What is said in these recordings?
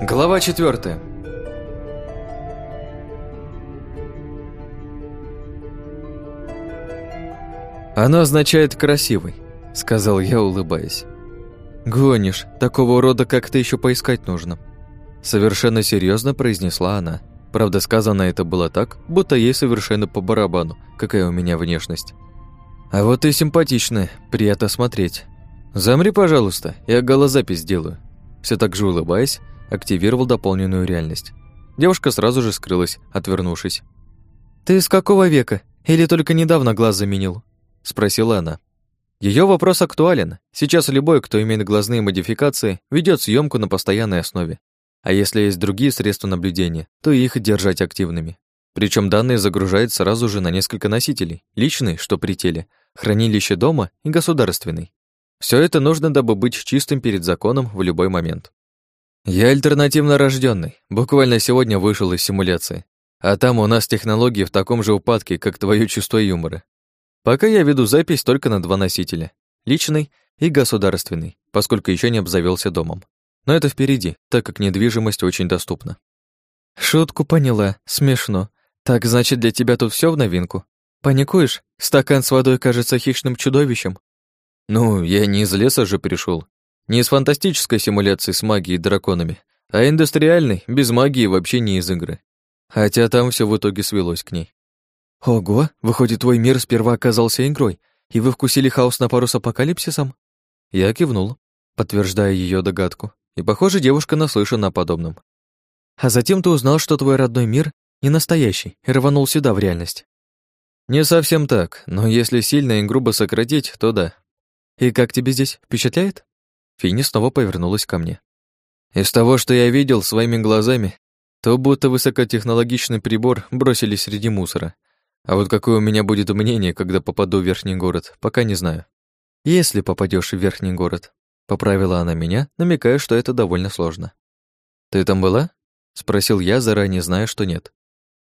Глава четвертая. «Оно означает «красивый», — сказал я, улыбаясь. «Гонишь, такого рода как ты еще поискать нужно». Совершенно серьезно произнесла она. Правда, сказано это было так, будто ей совершенно по барабану, какая у меня внешность. «А вот ты симпатичная, приятно смотреть. Замри, пожалуйста, я голозапись сделаю». Все так же улыбаясь, активировал дополненную реальность. Девушка сразу же скрылась, отвернувшись. «Ты с какого века? Или только недавно глаз заменил?» — спросила она. Ее вопрос актуален. Сейчас любой, кто имеет глазные модификации, ведет съемку на постоянной основе. А если есть другие средства наблюдения, то их держать активными. Причем данные загружают сразу же на несколько носителей, личный, что при теле, хранилище дома и государственный. Все это нужно, дабы быть чистым перед законом в любой момент. Я альтернативно рожденный, буквально сегодня вышел из симуляции. А там у нас технологии в таком же упадке, как твое чувство юмора. Пока я веду запись только на два носителя. Личный и государственный, поскольку еще не обзавелся домом. Но это впереди, так как недвижимость очень доступна. Шутку поняла, смешно. Так значит, для тебя тут все в новинку? Паникуешь? Стакан с водой кажется хищным чудовищем. Ну, я не из леса же пришел, не из фантастической симуляции с магией и драконами, а индустриальной, без магии вообще не из игры. Хотя там все в итоге свелось к ней. Ого, выходит, твой мир сперва оказался игрой, и вы вкусили хаос на пару с апокалипсисом? Я кивнул, подтверждая ее догадку, и, похоже, девушка наслышана о подобном. А затем ты узнал, что твой родной мир не настоящий, и рванул сюда, в реальность. Не совсем так, но если сильно и грубо сократить, то да. И как тебе здесь, впечатляет? Финни снова повернулась ко мне. Из того, что я видел своими глазами, то будто высокотехнологичный прибор бросили среди мусора. А вот какое у меня будет мнение, когда попаду в верхний город, пока не знаю. Если попадешь в верхний город, поправила она меня, намекая, что это довольно сложно. Ты там была? спросил я, заранее зная, что нет.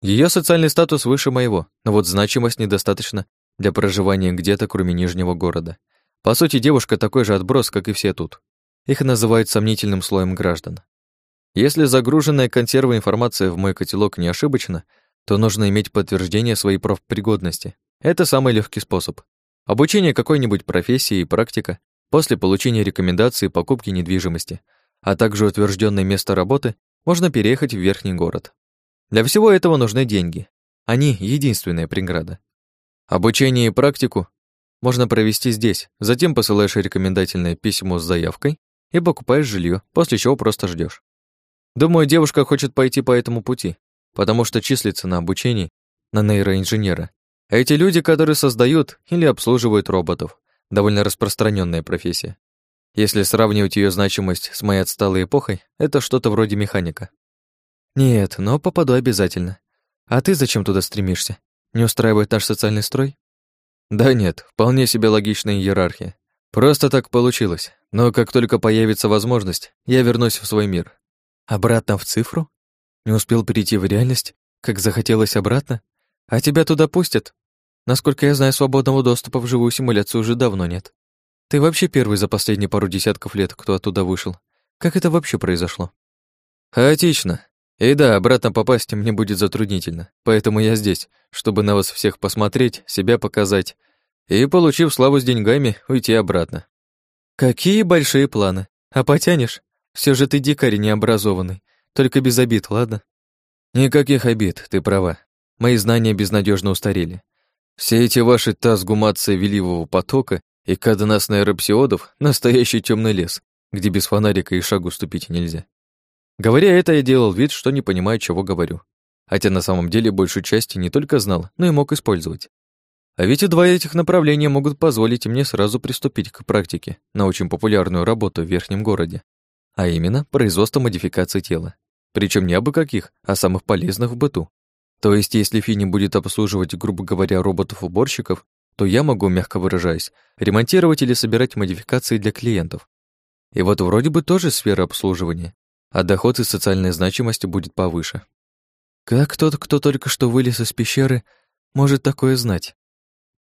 Ее социальный статус выше моего, но вот значимость недостаточно для проживания где-то, кроме Нижнего города. По сути, девушка такой же отброс, как и все тут. Их называют сомнительным слоем граждан. Если загруженная консерва информация в мой котелок не ошибочна, то нужно иметь подтверждение своей профпригодности. Это самый легкий способ. Обучение какой-нибудь профессии и практика, после получения рекомендации покупки недвижимости, а также утвержденное место работы, можно переехать в верхний город. Для всего этого нужны деньги. Они единственная преграда. Обучение и практику можно провести здесь, затем посылаешь рекомендательное письмо с заявкой и покупаешь жилье, после чего просто ждешь. Думаю, девушка хочет пойти по этому пути, потому что числится на обучении на нейроинженера. А эти люди, которые создают или обслуживают роботов, довольно распространенная профессия. Если сравнивать ее значимость с моей отсталой эпохой, это что-то вроде механика. Нет, но попаду обязательно. А ты зачем туда стремишься? Не устраивает наш социальный строй? Да нет, вполне себе логичная иерархия. Просто так получилось. Но как только появится возможность, я вернусь в свой мир. Обратно в цифру? Не успел перейти в реальность, как захотелось обратно? А тебя туда пустят? Насколько я знаю, свободного доступа в живую симуляцию уже давно нет. Ты вообще первый за последние пару десятков лет, кто оттуда вышел. Как это вообще произошло? Хаотично. И да, обратно попасть мне будет затруднительно. Поэтому я здесь, чтобы на вас всех посмотреть, себя показать и, получив славу с деньгами, уйти обратно. Какие большие планы. А потянешь? Все же ты дикарь необразованный. Только без обид, ладно? Никаких обид, ты права. Мои знания безнадежно устарели. Все эти ваши тазгумации веливого потока и каденас нейропсиодов — настоящий темный лес, где без фонарика и шагу ступить нельзя. Говоря это, я делал вид, что не понимаю, чего говорю. Хотя на самом деле большую часть не только знал, но и мог использовать. А ведь и два этих направления могут позволить мне сразу приступить к практике на очень популярную работу в верхнем городе а именно производство модификаций тела. Причем не абы каких, а самых полезных в быту. То есть, если Фини будет обслуживать, грубо говоря, роботов-уборщиков, то я могу, мягко выражаясь, ремонтировать или собирать модификации для клиентов. И вот вроде бы тоже сфера обслуживания, а доход и социальная значимость будет повыше. Как тот, кто только что вылез из пещеры, может такое знать?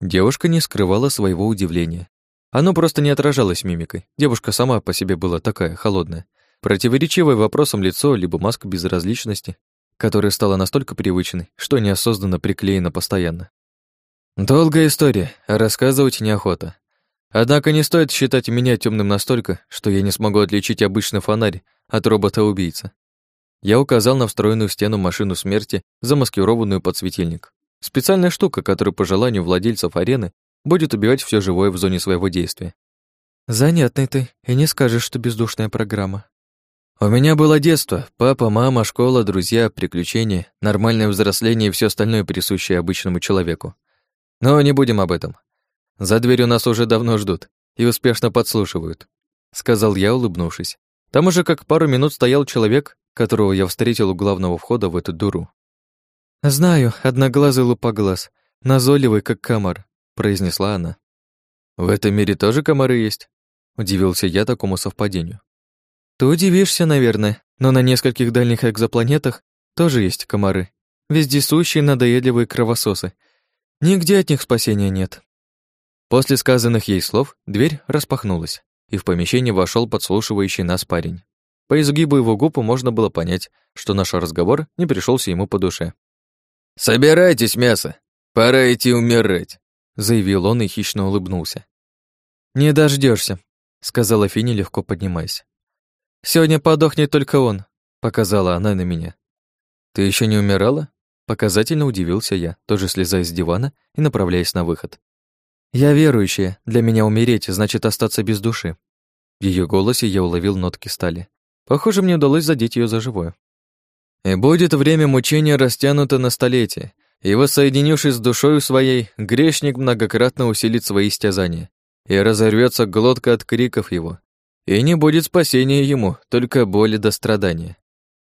Девушка не скрывала своего удивления. Оно просто не отражалось мимикой. Девушка сама по себе была такая, холодная. Противоречивое вопросом лицо, либо маска безразличности, которая стала настолько привычной, что неосознанно приклеена постоянно. Долгая история, а рассказывать неохота. Однако не стоит считать меня темным настолько, что я не смогу отличить обычный фонарь от робота-убийцы. Я указал на встроенную в стену машину смерти, замаскированную под светильник. Специальная штука, которая по желанию владельцев арены будет убивать все живое в зоне своего действия. Занятный ты, и не скажешь, что бездушная программа. У меня было детство. Папа, мама, школа, друзья, приключения, нормальное взросление и все остальное, присущее обычному человеку. Но не будем об этом. За дверью нас уже давно ждут и успешно подслушивают, сказал я, улыбнувшись. Там уже как пару минут стоял человек, которого я встретил у главного входа в эту дуру. «Знаю, одноглазый лупоглаз, назойливый, как комар», — произнесла она. «В этом мире тоже комары есть?» — удивился я такому совпадению. «Ты удивишься, наверное, но на нескольких дальних экзопланетах тоже есть комары. Вездесущие надоедливые кровососы. Нигде от них спасения нет». После сказанных ей слов дверь распахнулась, и в помещение вошел подслушивающий нас парень. По изгибу его губ можно было понять, что наш разговор не пришелся ему по душе. «Собирайтесь, мясо! Пора идти умирать!» заявил он и хищно улыбнулся. «Не дождешься, сказала Фини, легко поднимаясь. «Сегодня подохнет только он», — показала она на меня. «Ты еще не умирала?» Показательно удивился я, тоже слезая с дивана и направляясь на выход. «Я верующая, для меня умереть значит остаться без души». В ее голосе я уловил нотки стали. Похоже, мне удалось задеть ее за живое. И будет время мучения растянуто на столетие, и, воссоединившись с душою своей, грешник многократно усилит свои стязания, и разорвется глотка от криков его, и не будет спасения ему, только боли до страдания.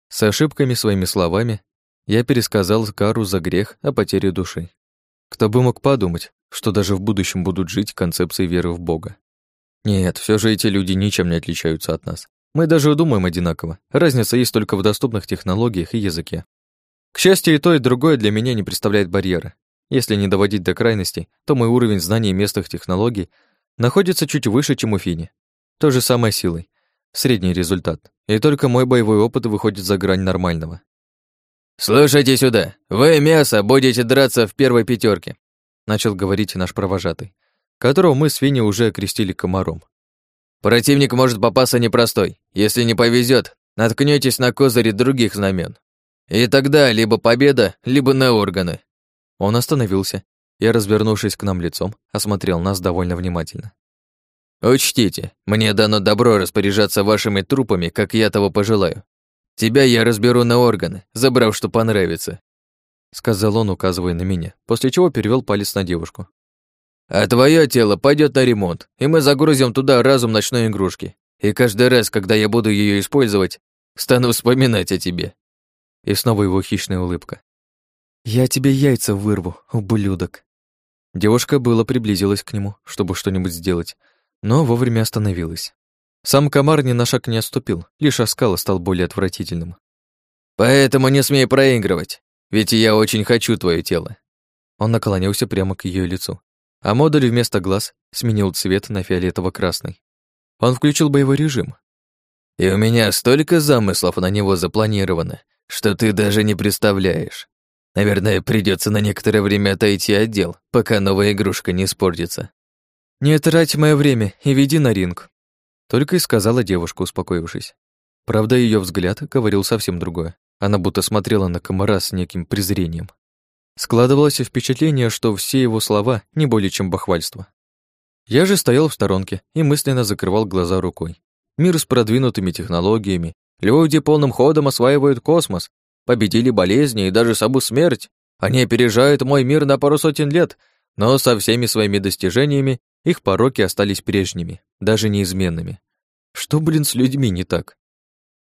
С ошибками своими словами я пересказал кару за грех о потере души. Кто бы мог подумать, что даже в будущем будут жить концепции веры в Бога. Нет, все же эти люди ничем не отличаются от нас. Мы даже думаем одинаково. Разница есть только в доступных технологиях и языке. К счастью, и то, и другое для меня не представляет барьера. Если не доводить до крайностей, то мой уровень знаний местных технологий находится чуть выше, чем у Фини. То же самое силой. Средний результат. И только мой боевой опыт выходит за грань нормального. «Слушайте сюда. Вы, мясо, будете драться в первой пятерке, начал говорить наш провожатый, которого мы с Фини уже окрестили комаром. Противник может попасться непростой. Если не повезет, наткнетесь на козыри других знамен. И тогда либо победа, либо на органы. Он остановился и, развернувшись к нам лицом, осмотрел нас довольно внимательно. Учтите, мне дано добро распоряжаться вашими трупами, как я того пожелаю. Тебя я разберу на органы, забрав, что понравится. Сказал он, указывая на меня, после чего перевел палец на девушку. А твое тело пойдет на ремонт, и мы загрузим туда разум ночной игрушки. И каждый раз, когда я буду ее использовать, стану вспоминать о тебе. И снова его хищная улыбка. Я тебе яйца вырву, ублюдок. Девушка было приблизилась к нему, чтобы что-нибудь сделать, но вовремя остановилась. Сам комар ни на шаг не отступил, лишь оскал стал более отвратительным. «Поэтому не смей проигрывать, ведь я очень хочу твое тело». Он наклонился прямо к ее лицу, а модуль вместо глаз сменил цвет на фиолетово-красный. Он включил боевой режим. «И у меня столько замыслов на него запланировано, что ты даже не представляешь. Наверное, придется на некоторое время отойти от дел, пока новая игрушка не испортится». «Не трать мое время и веди на ринг», только и сказала девушка, успокоившись. Правда, ее взгляд говорил совсем другое. Она будто смотрела на комара с неким презрением. Складывалось впечатление, что все его слова не более чем бахвальство. Я же стоял в сторонке и мысленно закрывал глаза рукой. Мир с продвинутыми технологиями, люди полным ходом осваивают космос, победили болезни и даже саму смерть. Они опережают мой мир на пару сотен лет, но со всеми своими достижениями их пороки остались прежними, даже неизменными. Что, блин, с людьми не так?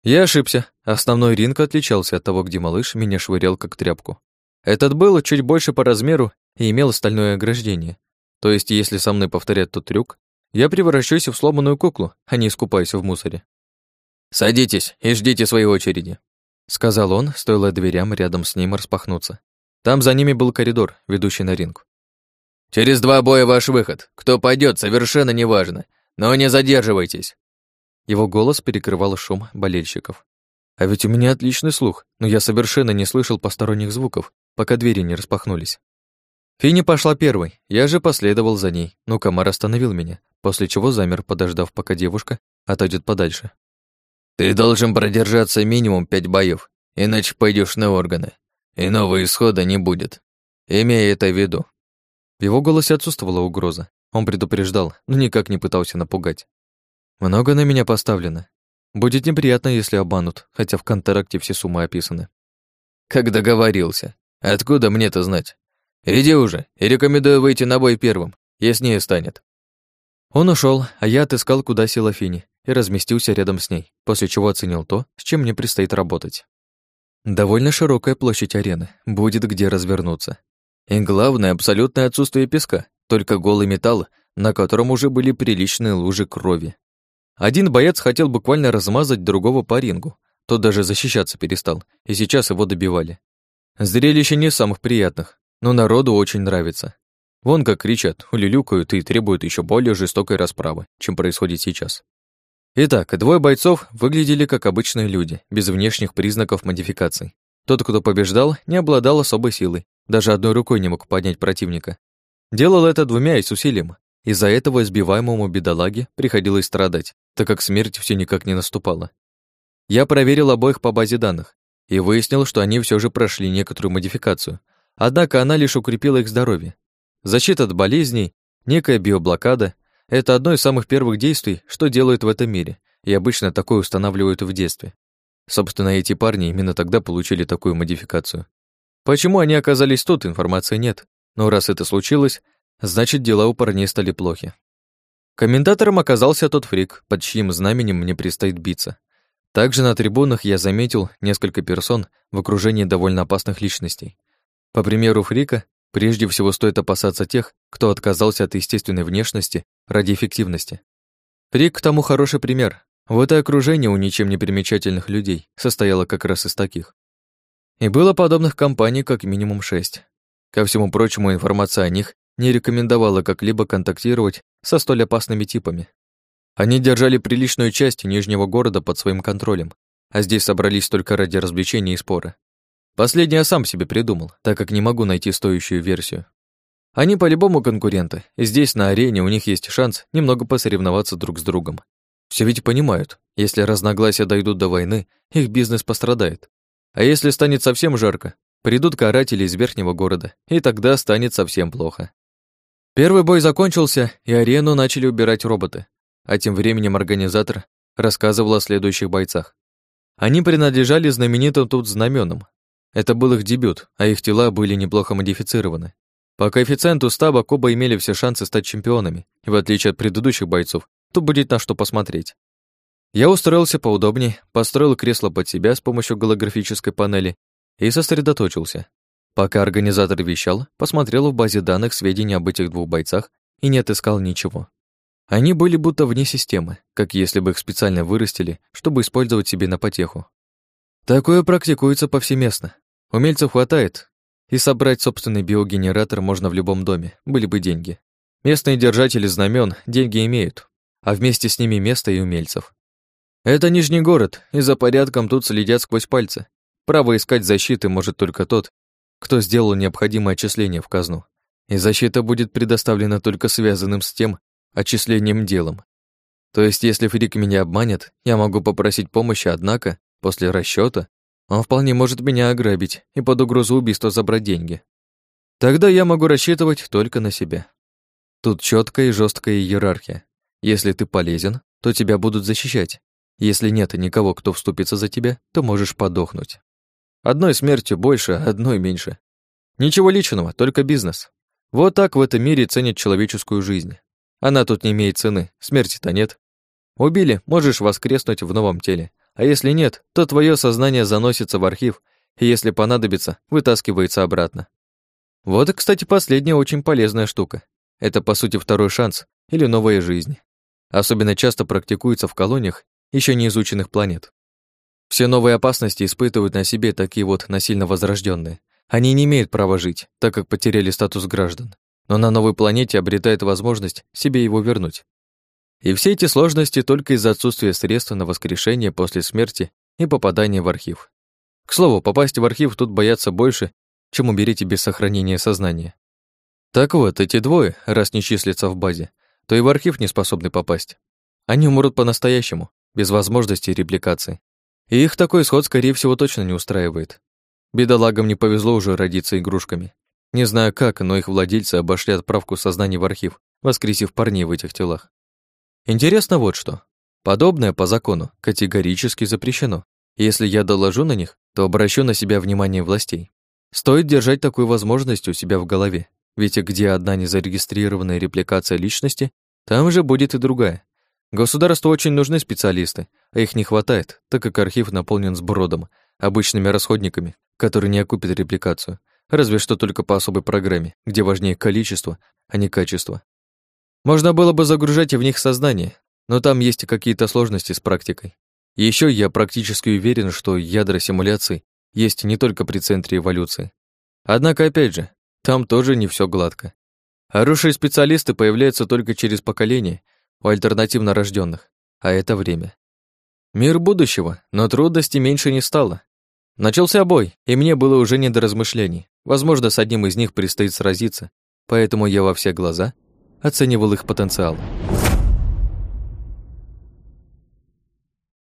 Я ошибся. Основной ринг отличался от того, где малыш меня швырял как тряпку. Этот был чуть больше по размеру и имел стальное ограждение. То есть, если со мной повторять тот трюк, я превращусь в сломанную куклу, а не искупаюсь в мусоре. «Садитесь и ждите своей очереди», — сказал он, стоило дверям рядом с ним распахнуться. Там за ними был коридор, ведущий на ринг. Через два боя ваш выход. Кто пойдет, совершенно неважно. Но не задерживайтесь. Его голос перекрывал шум болельщиков. А ведь у меня отличный слух, но я совершенно не слышал посторонних звуков, пока двери не распахнулись. Фини пошла первой, я же последовал за ней, но комар остановил меня, после чего замер, подождав, пока девушка отойдет подальше. «Ты должен продержаться минимум пять боев, иначе пойдешь на органы, и нового исхода не будет. Имея это в виду». В его голосе отсутствовала угроза. Он предупреждал, но никак не пытался напугать. «Много на меня поставлено. Будет неприятно, если обманут, хотя в контракте все суммы описаны». «Как договорился. Откуда мне-то знать? Иди уже, и рекомендую выйти на бой первым, яснее станет». Он ушел, а я отыскал, куда села Фини, и разместился рядом с ней, после чего оценил то, с чем мне предстоит работать. Довольно широкая площадь арены, будет где развернуться. И главное, абсолютное отсутствие песка, только голый металл, на котором уже были приличные лужи крови. Один боец хотел буквально размазать другого по рингу, тот даже защищаться перестал, и сейчас его добивали. Зрелище не самых приятных, но народу очень нравится. Вон как кричат, улюлюкают и требуют еще более жестокой расправы, чем происходит сейчас. Итак, двое бойцов выглядели как обычные люди, без внешних признаков модификаций. Тот, кто побеждал, не обладал особой силой, даже одной рукой не мог поднять противника. Делал это двумя и с усилием. Из-за этого избиваемому бедолаге приходилось страдать, так как смерть все никак не наступала. Я проверил обоих по базе данных и выяснил, что они все же прошли некоторую модификацию, однако она лишь укрепила их здоровье. Защита от болезней, некая биоблокада, это одно из самых первых действий, что делают в этом мире, и обычно такое устанавливают в детстве. Собственно, эти парни именно тогда получили такую модификацию. Почему они оказались тут, информации нет. Но раз это случилось, значит, дела у парней стали плохи. Комментатором оказался тот фрик, под чьим знаменем мне предстоит биться. Также на трибунах я заметил несколько персон в окружении довольно опасных личностей. По примеру Фрика, Прежде всего стоит опасаться тех, кто отказался от естественной внешности ради эффективности. Рик к тому хороший пример. Вот и окружение у ничем не примечательных людей состояло как раз из таких. И было подобных компаний как минимум шесть. Ко всему прочему, информация о них не рекомендовала как-либо контактировать со столь опасными типами. Они держали приличную часть Нижнего города под своим контролем, а здесь собрались только ради развлечения и спора. Последнее я сам себе придумал, так как не могу найти стоящую версию. Они по-любому конкуренты, и здесь, на арене, у них есть шанс немного посоревноваться друг с другом. Все ведь понимают, если разногласия дойдут до войны, их бизнес пострадает. А если станет совсем жарко, придут каратели из верхнего города, и тогда станет совсем плохо. Первый бой закончился, и арену начали убирать роботы. А тем временем организатор рассказывал о следующих бойцах. Они принадлежали знаменитым тут знаменам, это был их дебют, а их тела были неплохо модифицированы. По коэффициенту стаба Коба имели все шансы стать чемпионами, и в отличие от предыдущих бойцов, тут будет на что посмотреть. Я устроился поудобнее, построил кресло под себя с помощью голографической панели и сосредоточился. Пока организатор вещал, посмотрел в базе данных сведения об этих двух бойцах и не отыскал ничего. Они были будто вне системы, как если бы их специально вырастили, чтобы использовать себе на потеху. Такое практикуется повсеместно, Умельцев хватает, и собрать собственный биогенератор можно в любом доме, были бы деньги. Местные держатели знамен деньги имеют, а вместе с ними место и умельцев. Это Нижний город, и за порядком тут следят сквозь пальцы. Право искать защиты может только тот, кто сделал необходимое отчисление в казну. И защита будет предоставлена только связанным с тем отчислением делом. То есть, если Фрик меня обманет, я могу попросить помощи, однако, после расчета он вполне может меня ограбить и под угрозу убийства забрать деньги. Тогда я могу рассчитывать только на себя. Тут четкая и жесткая иерархия. Если ты полезен, то тебя будут защищать. Если нет никого, кто вступится за тебя, то можешь подохнуть. Одной смертью больше, одной меньше. Ничего личного, только бизнес. Вот так в этом мире ценят человеческую жизнь. Она тут не имеет цены, смерти-то нет. Убили, можешь воскреснуть в новом теле. А если нет, то твое сознание заносится в архив, и если понадобится, вытаскивается обратно. Вот кстати, последняя очень полезная штука. Это, по сути, второй шанс или новая жизнь. Особенно часто практикуется в колониях еще не изученных планет. Все новые опасности испытывают на себе такие вот насильно возрожденные. Они не имеют права жить, так как потеряли статус граждан. но на новой планете обретает возможность себе его вернуть. И все эти сложности только из-за отсутствия средств на воскрешение после смерти и попадания в архив. К слову, попасть в архив тут боятся больше, чем умереть без сохранения сознания. Так вот, эти двое, раз не числятся в базе, то и в архив не способны попасть. Они умрут по-настоящему, без возможности репликации. И их такой исход, скорее всего, точно не устраивает. Бедолагам не повезло уже родиться игрушками. Не знаю как, но их владельцы обошли отправку сознаний в архив, воскресив парней в этих телах. Интересно вот что. Подобное по закону категорически запрещено. Если я доложу на них, то обращу на себя внимание властей. Стоит держать такую возможность у себя в голове, ведь где одна незарегистрированная репликация личности, там же будет и другая. Государству очень нужны специалисты, а их не хватает, так как архив наполнен сбродом, обычными расходниками, которые не окупят репликацию, разве что только по особой программе, где важнее количество, а не качество. Можно было бы загружать в них сознание, но там есть какие-то сложности с практикой. Еще я практически уверен, что ядра симуляций есть не только при центре эволюции. Однако, опять же, там тоже не все гладко. Хорошие специалисты появляются только через поколение у альтернативно рожденных, а это время. Мир будущего, но трудностей меньше не стало. Начался бой, и мне было уже не до размышлений. Возможно, с одним из них предстоит сразиться, поэтому я во все глаза оценивал их потенциал.